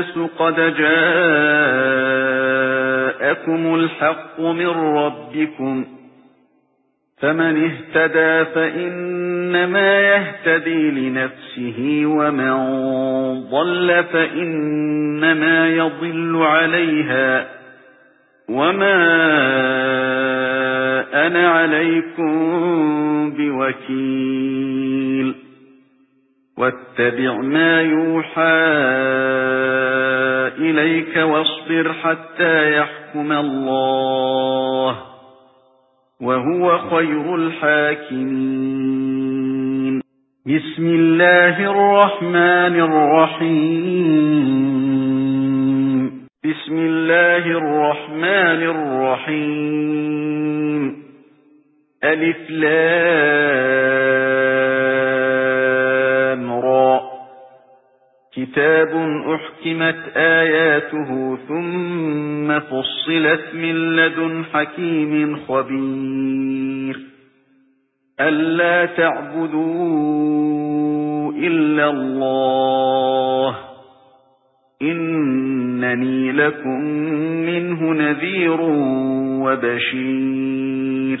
النَّاسُ قَدْ جَاءَكُمُ الْحَقُّ مِنْ رَبِّكُمْ فَمَنِ اهْتَدَى فَإِنَّمَا يَهْتَدِي لِنَفْسِهِ وَمَن ضَلَّ فَإِنَّمَا يَضِلُّ عَلَيْهَا وَمَا أَنَا عَلَيْكُمْ بِوَكِيلٍ وَاتَّبِعْ مَا يُوحَى إِلَيْكَ وَاصْبِرْ حَتَّى يَحْكُمَ اللَّهُ وَهُوَ خَيْرُ الْحَاكِمِينَ. بِسْمِ اللَّهِ الرَّحْمَنِ الرَّحِيمِ. بِسْمِ اللَّهِ الرَّحْمَنِ الرَّحِيمِ. أَلِف لام. كتاب أحكمت آياته ثم فصلت من لدن حكيم خبير ألا تعبدوا إلا الله إنني لكم منه نذير وبشير